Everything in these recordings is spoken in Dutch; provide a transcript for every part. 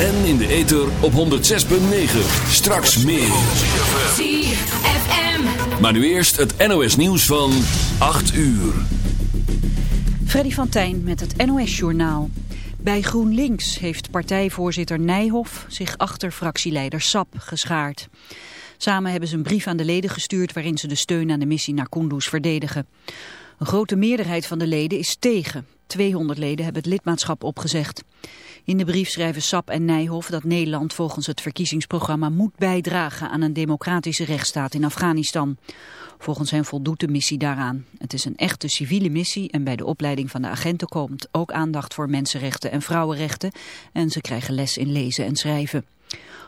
En in de ether op 106.9. Straks meer. ZFM. Maar nu eerst het NOS nieuws van 8 uur. Freddy van Tijn met het NOS-journaal. Bij GroenLinks heeft partijvoorzitter Nijhoff zich achter fractieleider Sap geschaard. Samen hebben ze een brief aan de leden gestuurd waarin ze de steun aan de missie naar Kunduz verdedigen. Een grote meerderheid van de leden is tegen. 200 leden hebben het lidmaatschap opgezegd. In de brief schrijven Sap en Nijhoff dat Nederland volgens het verkiezingsprogramma moet bijdragen aan een democratische rechtsstaat in Afghanistan. Volgens hen voldoet de missie daaraan. Het is een echte civiele missie en bij de opleiding van de agenten komt ook aandacht voor mensenrechten en vrouwenrechten en ze krijgen les in lezen en schrijven.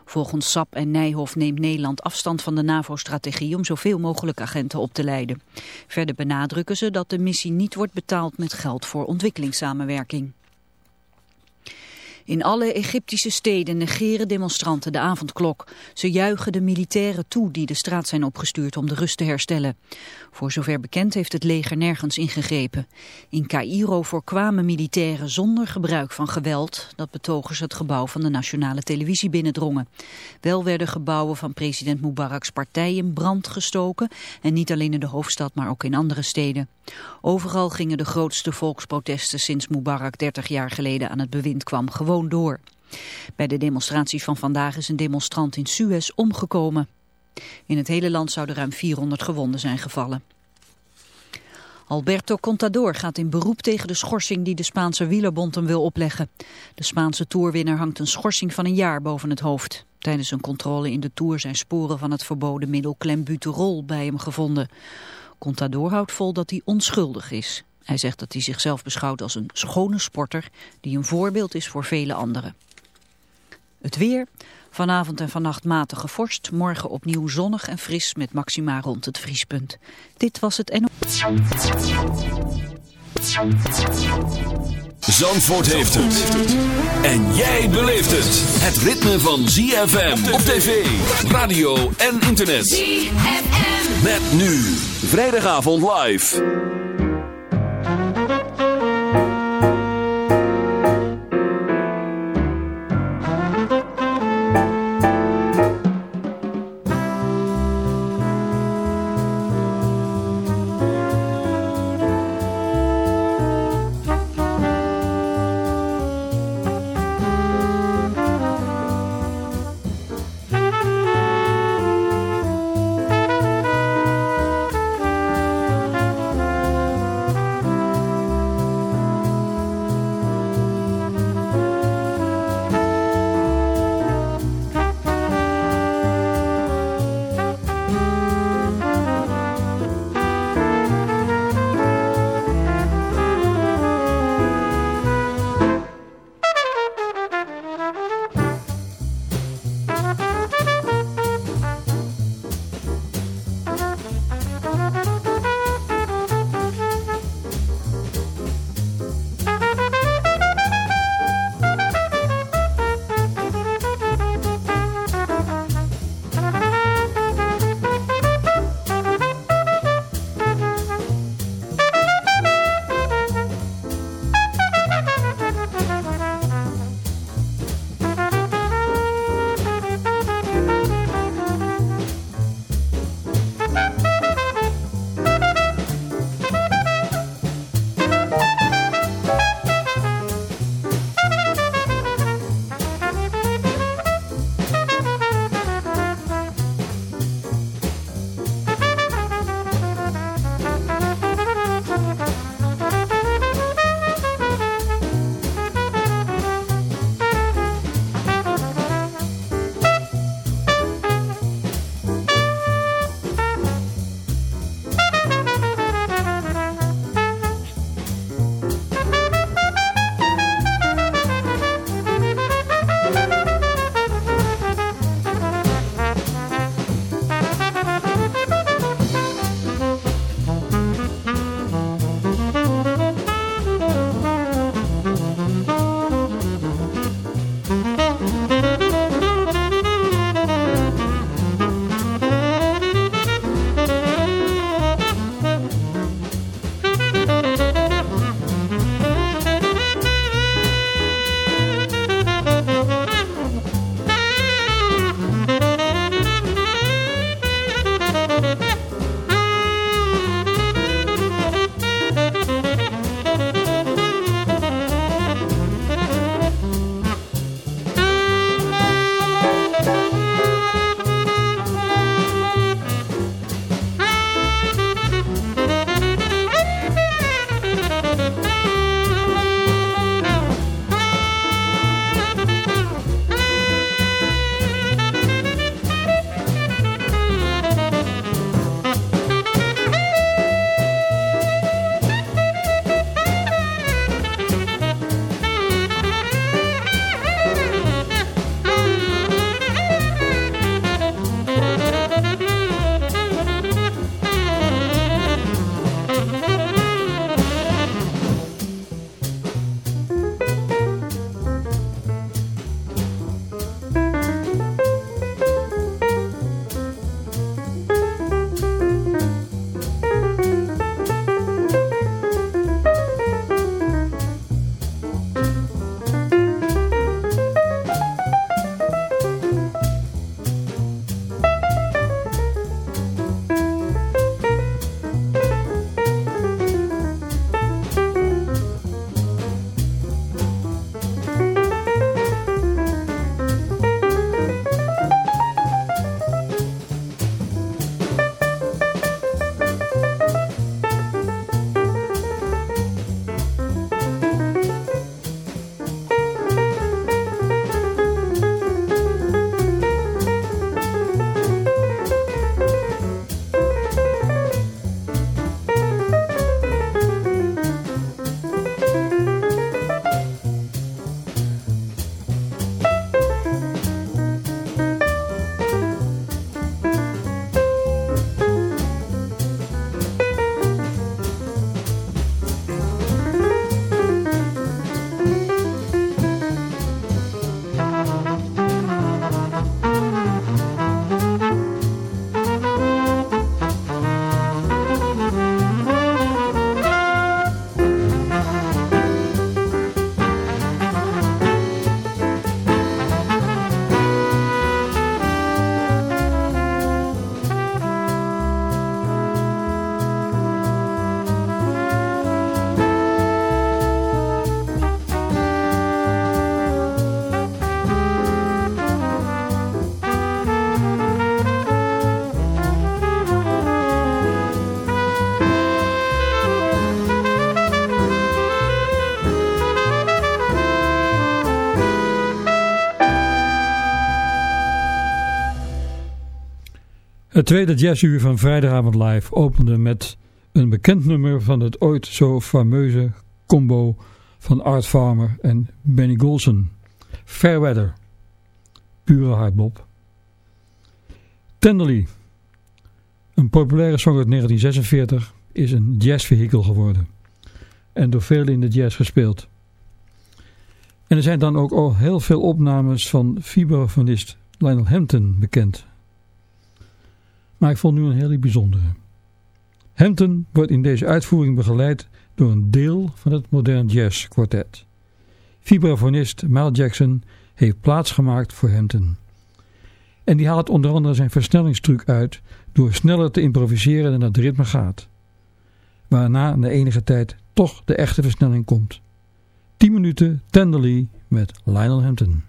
Volgens Sap en Nijhoff neemt Nederland afstand van de NAVO-strategie om zoveel mogelijk agenten op te leiden. Verder benadrukken ze dat de missie niet wordt betaald met geld voor ontwikkelingssamenwerking. In alle Egyptische steden negeren demonstranten de avondklok. Ze juichen de militairen toe die de straat zijn opgestuurd om de rust te herstellen. Voor zover bekend heeft het leger nergens ingegrepen. In Cairo voorkwamen militairen zonder gebruik van geweld dat betogers het gebouw van de nationale televisie binnendrongen. Wel werden gebouwen van president Mubarak's partij in brand gestoken en niet alleen in de hoofdstad maar ook in andere steden. Overal gingen de grootste volksprotesten sinds Mubarak 30 jaar geleden aan het bewind kwam gewoon door. Bij de demonstratie van vandaag is een demonstrant in Suez omgekomen. In het hele land zouden ruim 400 gewonden zijn gevallen. Alberto Contador gaat in beroep tegen de schorsing die de Spaanse wielerbond hem wil opleggen. De Spaanse toerwinner hangt een schorsing van een jaar boven het hoofd. Tijdens een controle in de Tour zijn sporen van het verboden middel clenbuterol bij hem gevonden. Contador houdt vol dat hij onschuldig is. Hij zegt dat hij zichzelf beschouwt als een schone sporter die een voorbeeld is voor vele anderen. Het weer. Vanavond en vannacht matige vorst. Morgen opnieuw zonnig en fris met maxima rond het vriespunt. Dit was het NO. Zandvoort heeft het. En jij beleeft het. Het ritme van ZFM op tv, radio en internet. ZFM. Met nu. Vrijdagavond live. Tweede jazzuur van Vrijdagavond Live opende met een bekend nummer van het ooit zo fameuze combo van Art Farmer en Benny Golson. Fairweather. Pure hardbop. Tenderly. Een populaire song uit 1946 is een jazzvehikel geworden. En door velen in de jazz gespeeld. En er zijn dan ook al heel veel opnames van vibrafonist Lionel Hampton bekend. Maar ik vond nu een hele bijzondere. Hampton wordt in deze uitvoering begeleid door een deel van het modern jazz quartet. Vibrafonist Mal Jackson heeft plaatsgemaakt voor Hampton. En die haalt onder andere zijn versnellingstruc uit door sneller te improviseren dan het ritme gaat. Waarna na enige tijd toch de echte versnelling komt. 10 minuten Tenderly met Lionel Hampton.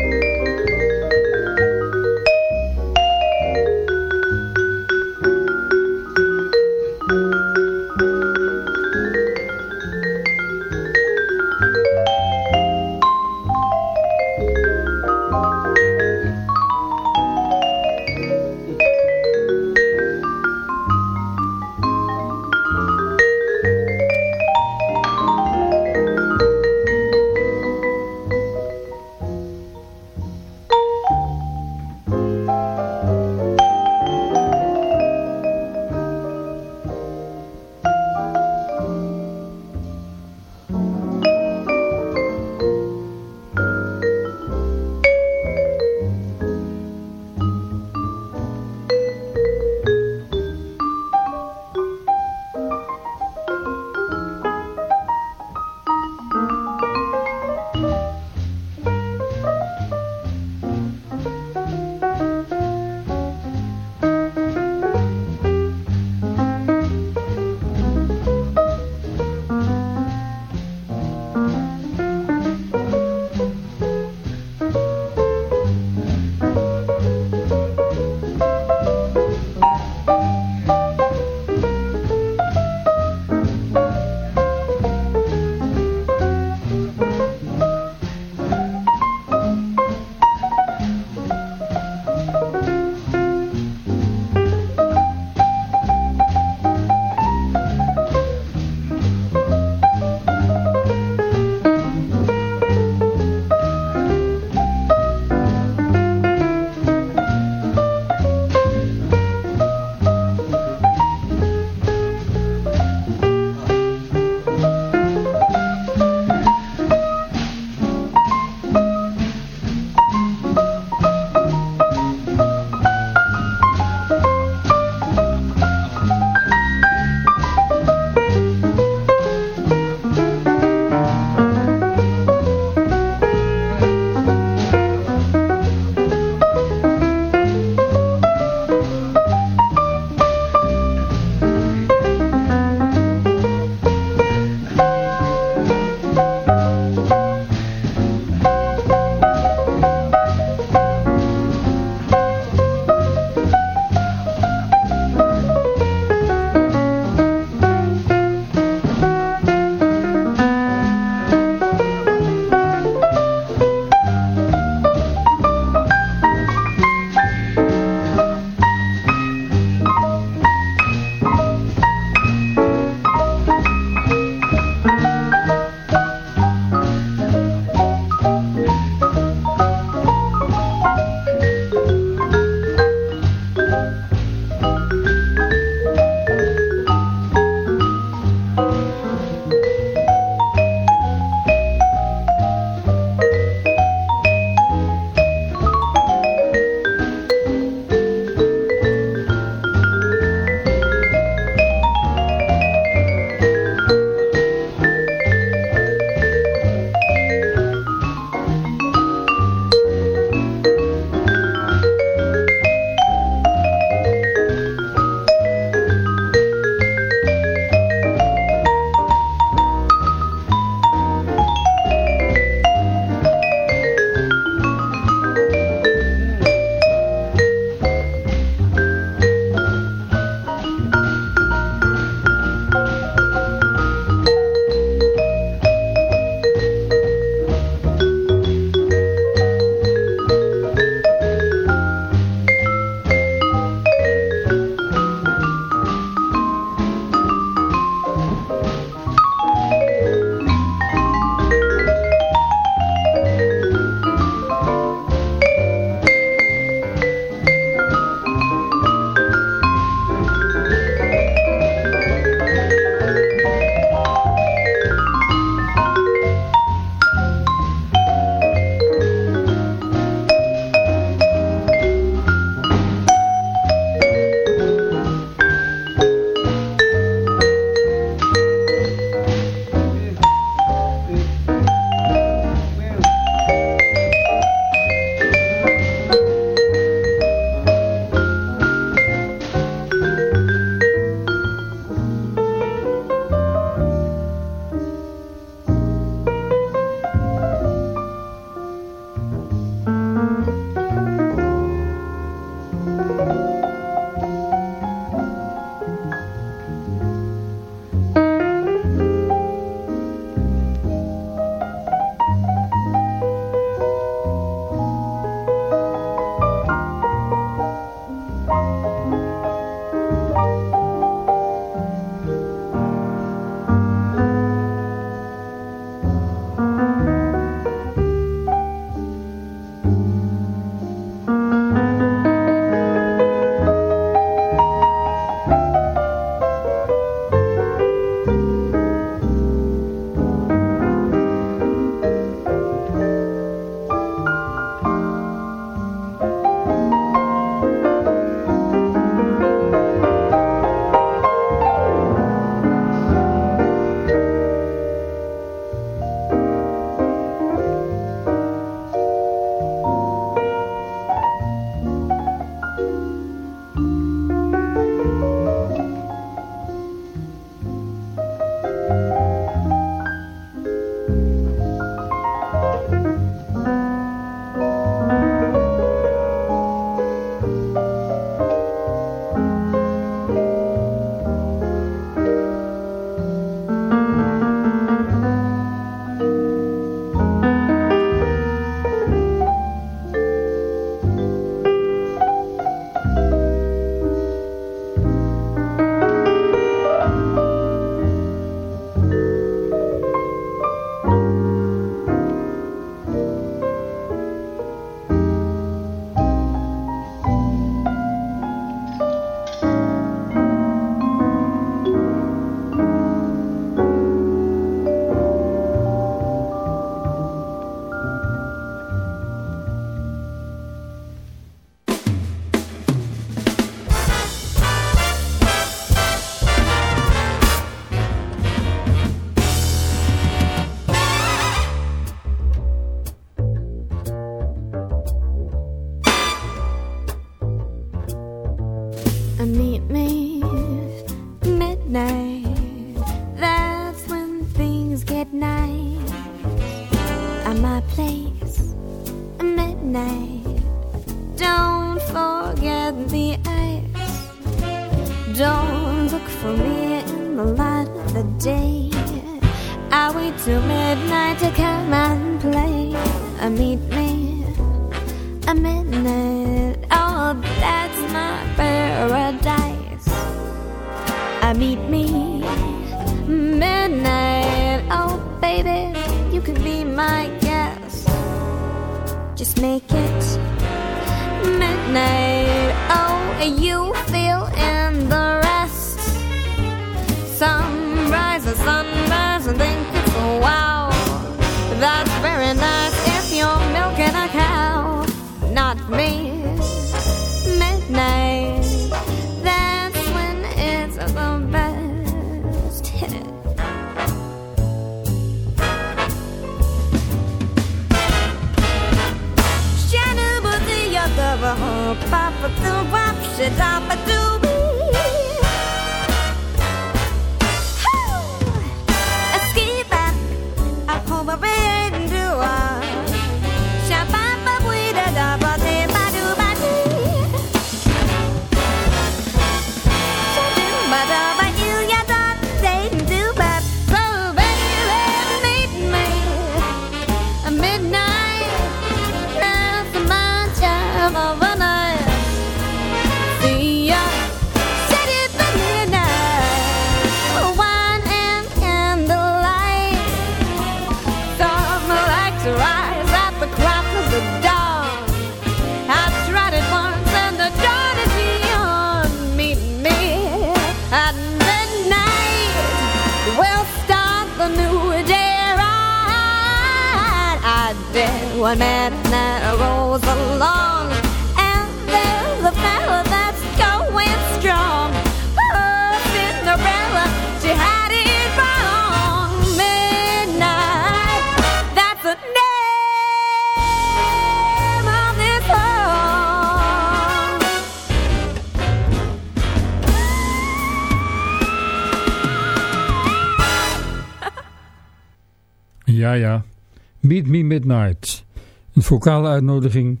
vocale uitnodiging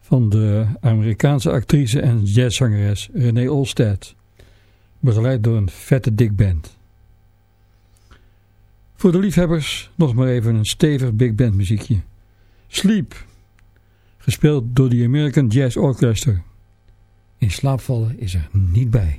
van de Amerikaanse actrice en jazzzangeres Renee Olstead, begeleid door een vette big band. Voor de liefhebbers nog maar even een stevig big band muziekje. Sleep, gespeeld door de American Jazz Orchestra. In slaap vallen is er niet bij.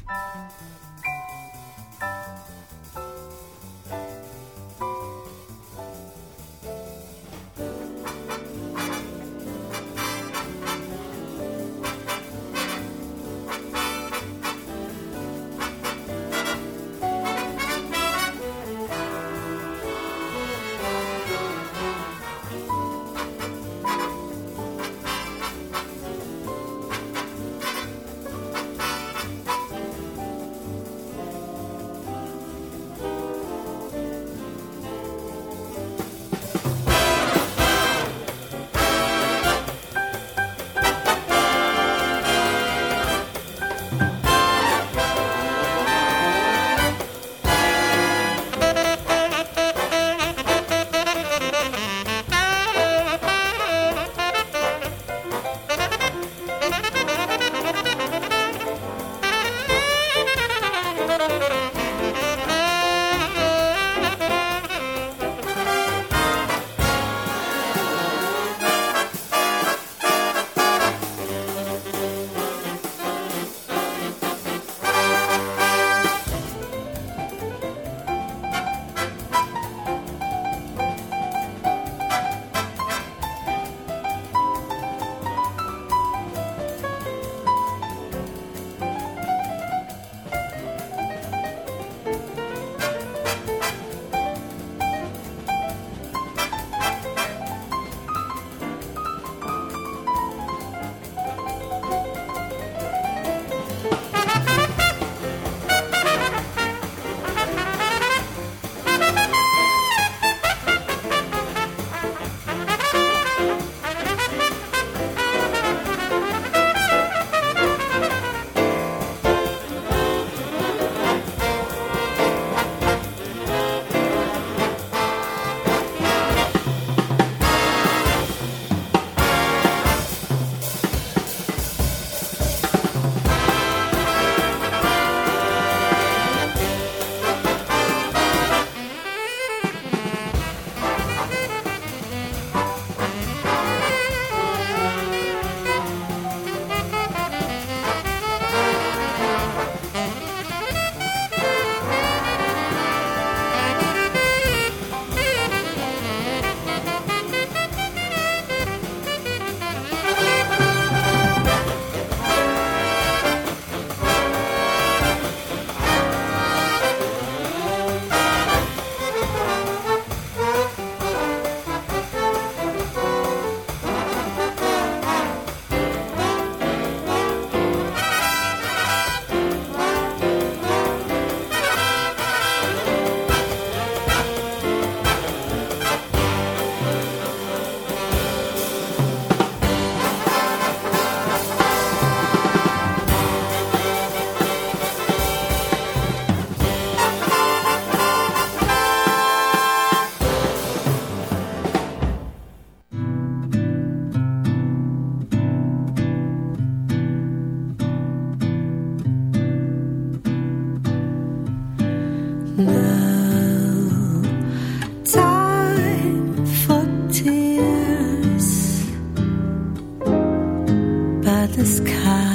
sky.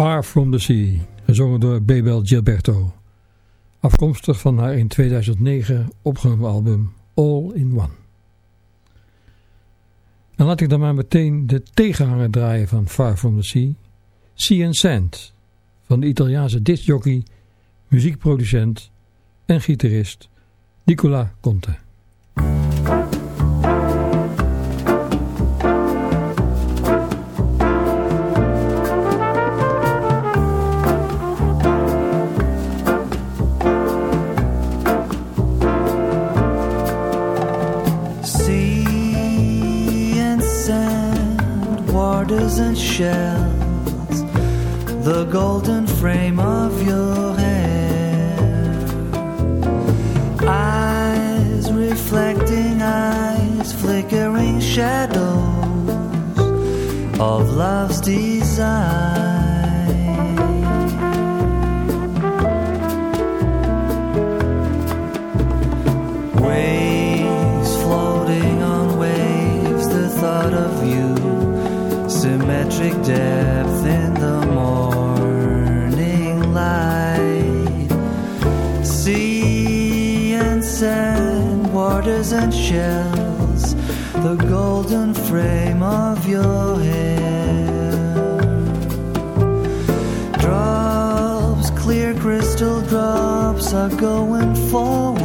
Far From The Sea, gezongen door Bebel Gilberto. Afkomstig van haar in 2009 opgenomen album All In One. En laat ik dan maar meteen de tegenhanger draaien van Far From The Sea. Sea and Sand, van de Italiaanse discjockey, muziekproducent en gitarist Nicola Conte. The golden frame of your hair, eyes reflecting eyes, flickering shadows of love's desire. Frame of your hair. Drops, clear crystal drops, are going forward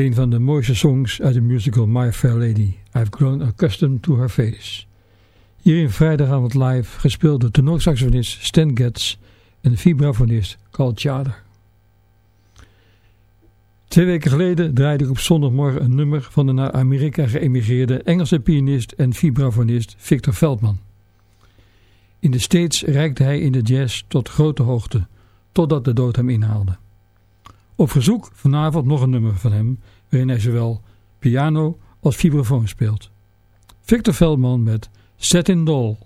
Een van de mooiste songs uit de musical My Fair Lady, I've Grown Accustomed to Her Face. Hier in vrijdagavond live gespeeld door tenorsaxofonist Stan Getz en vibrafonist Carl Tjader. Twee weken geleden draaide ik op zondagmorgen een nummer van de naar Amerika geëmigreerde Engelse pianist en vibrafonist Victor Veldman. In de States reikte hij in de jazz tot grote hoogte, totdat de dood hem inhaalde. Op verzoek vanavond nog een nummer van hem, waarin hij zowel piano als vibrafoon speelt. Victor Veldman met Set Doll.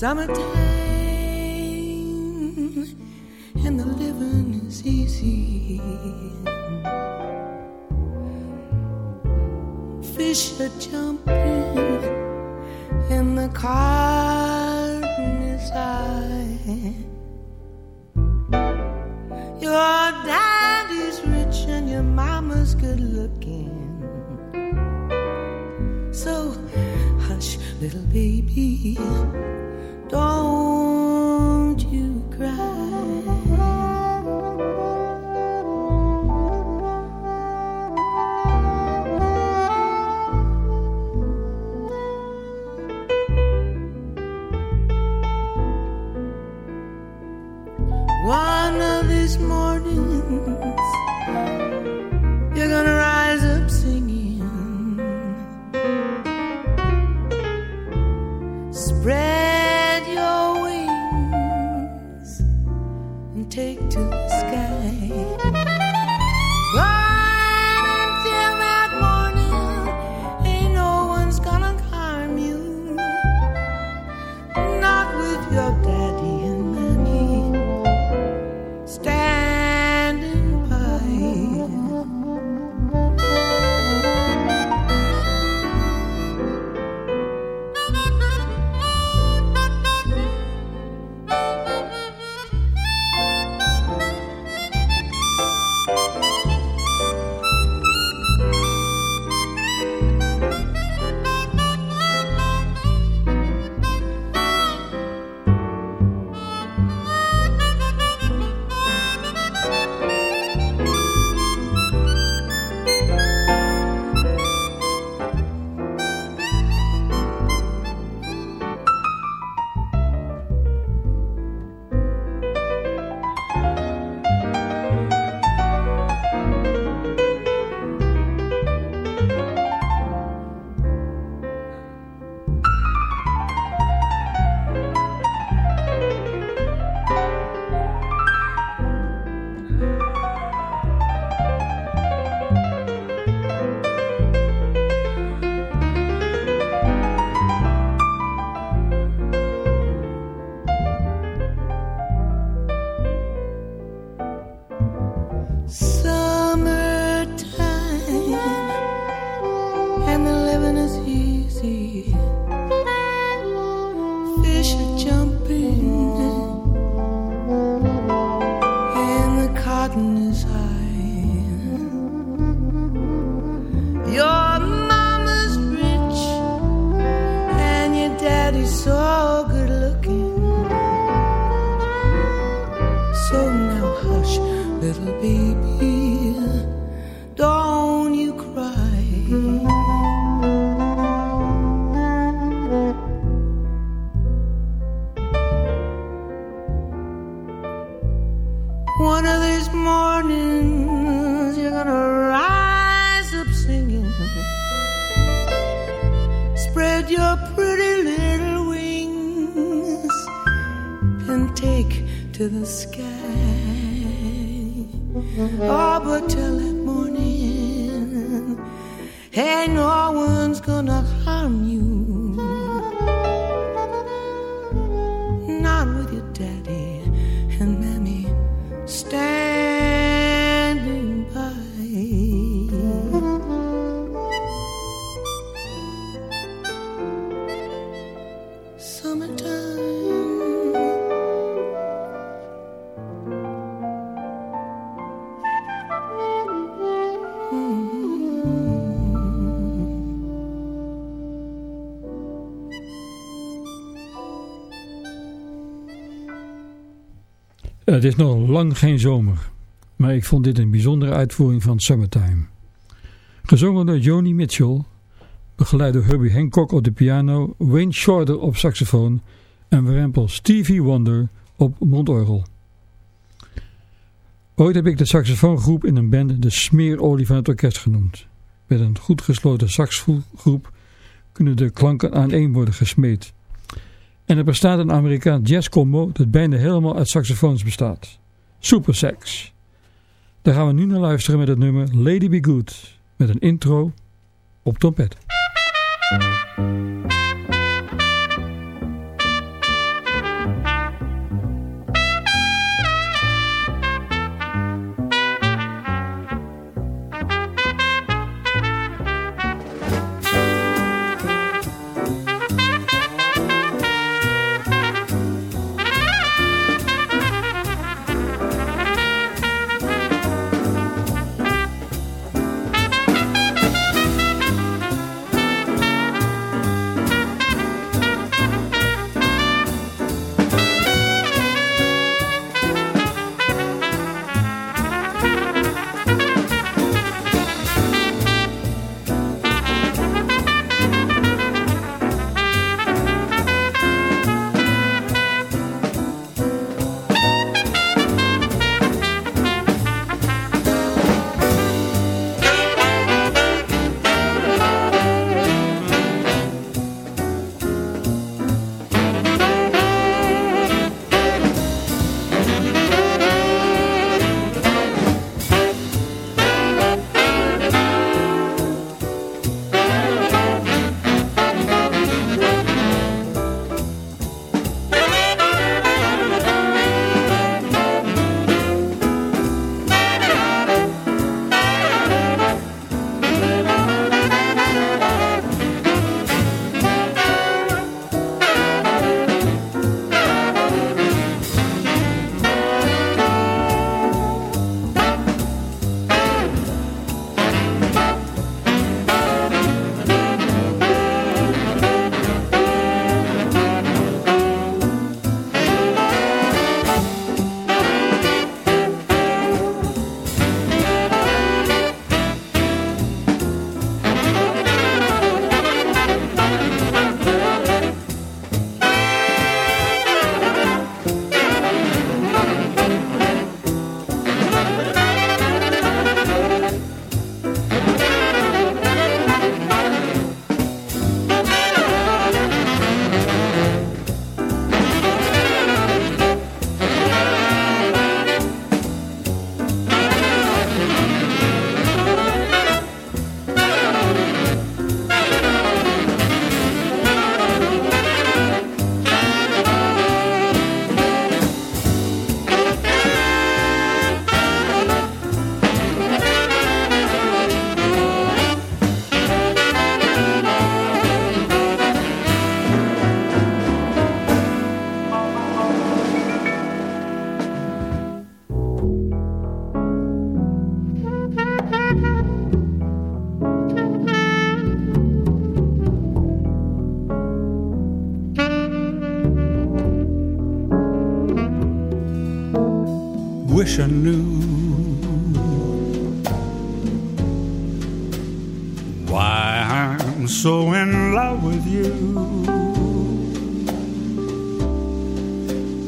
Summertime and the living is easy. Fish are jumping and the cotton is high. Your daddy's rich and your mama's good looking. So hush, little baby, Het is nog lang geen zomer, maar ik vond dit een bijzondere uitvoering van Summertime. Gezongen door Joni Mitchell, begeleid door Herbie Hancock op de piano, Wayne Shorter op saxofoon en warempel Stevie Wonder op mondorgel. Ooit heb ik de saxofoongroep in een band de smeerolie van het orkest genoemd. Met een goed gesloten saxofoongroep kunnen de klanken aan één worden gesmeed. En er bestaat een Amerikaans jazzcombo dat bijna helemaal uit saxofoons bestaat. Super Sax. Daar gaan we nu naar luisteren met het nummer Lady Be Good. Met een intro op trompet.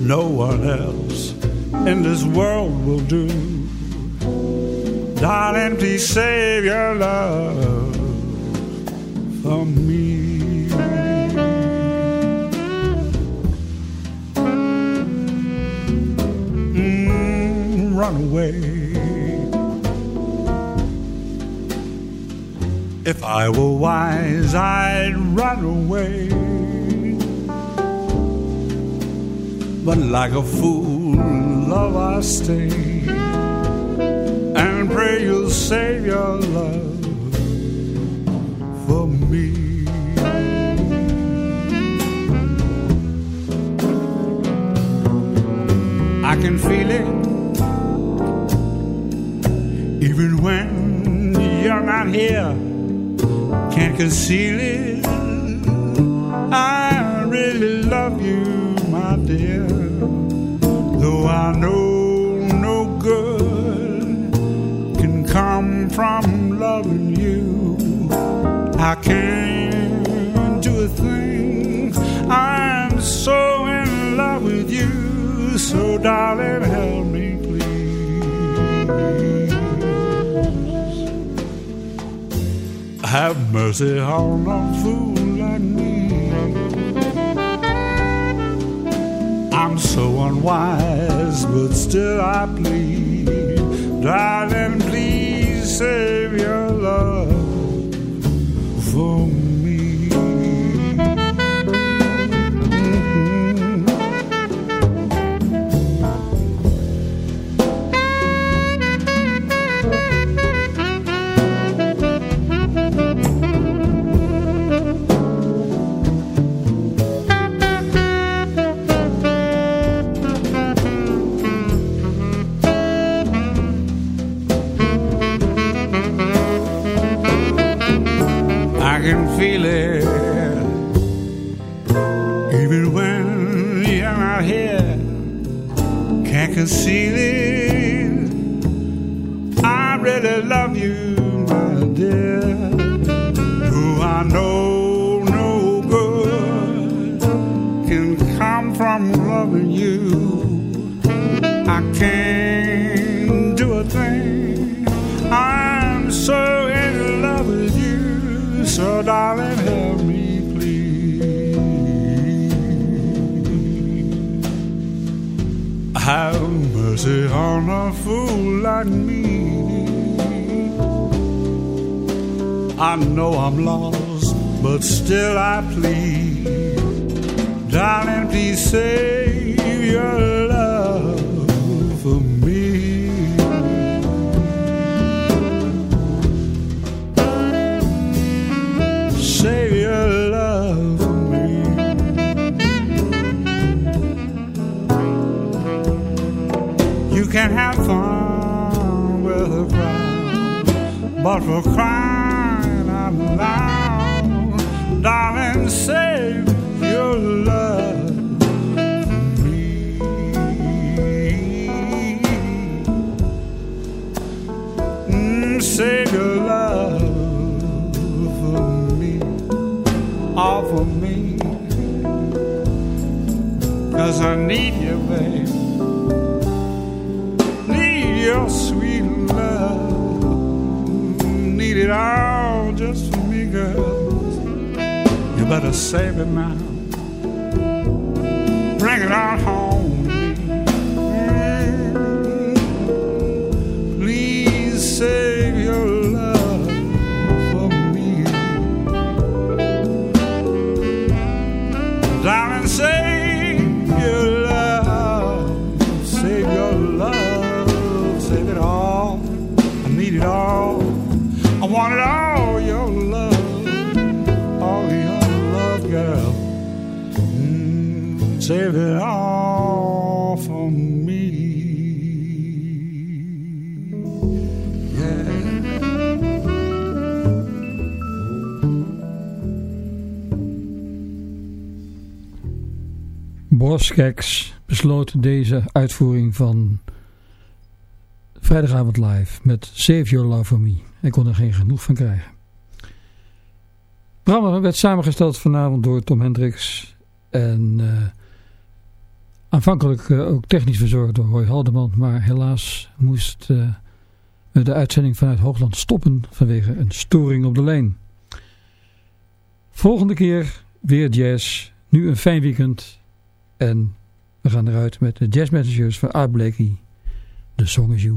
No one else in this world will do. Darling, please save your love for me. Mm, run away. If I were wise, I'd run away. But like a fool, love I stay and pray you'll save your love for me. I can feel it even when you're not here. Can't conceal it. I really love you, Though I know no good can come from loving you, I can't do a thing. I'm so in love with you, so darling, help me, please. Have mercy on a fool unwise, but still I plead. Darling, please save for me, cause I need you, babe need your sweet love. Need it all just for me, girl. You better save it now. Bring it on home Boskeks besloot deze uitvoering van vrijdagavond live met Save Your Love For Me. Ik kon er geen genoeg van krijgen. Programma werd samengesteld vanavond door Tom Hendricks. En uh, aanvankelijk uh, ook technisch verzorgd door Roy Haldeman. Maar helaas moest uh, de uitzending vanuit Hoogland stoppen vanwege een storing op de lijn. Volgende keer weer jazz. Nu een fijn weekend. En we gaan eruit met de Jazz Messengers van Art Blakey. The Song Is You.